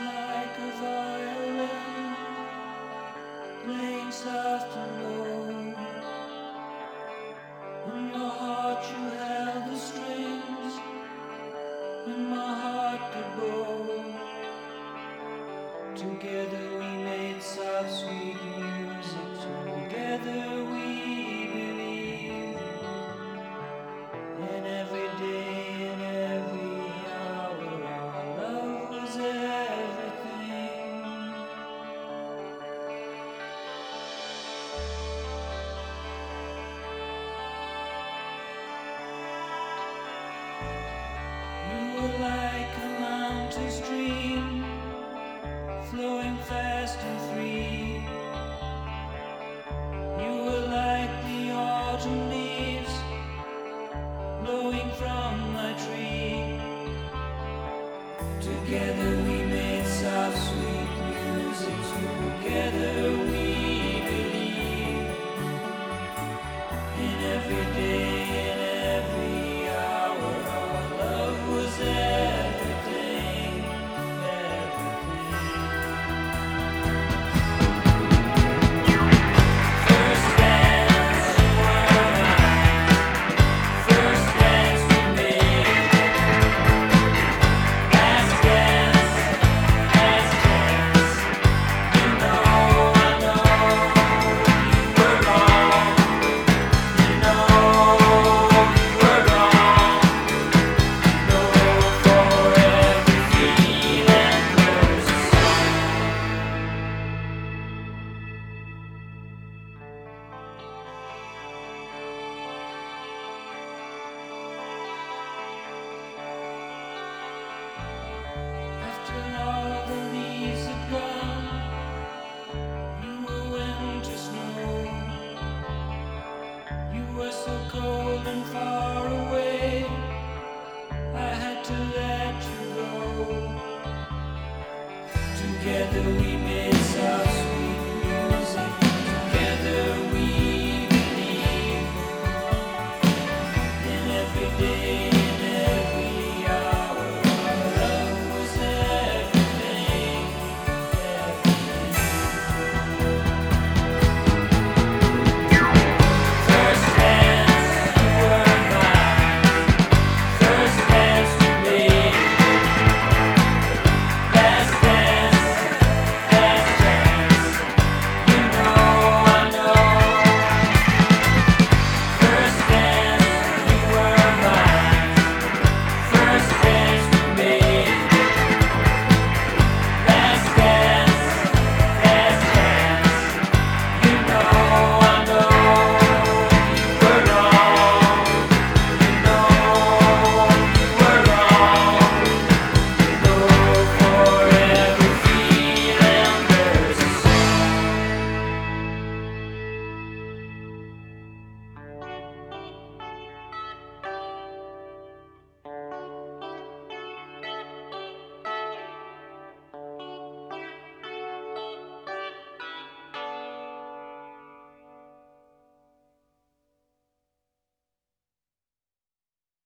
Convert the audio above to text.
like a violin, playing soft and low. fast and free. You were like the autumn leaves blowing from my tree. Together we made soft, sweet music. Together we believe in every. day.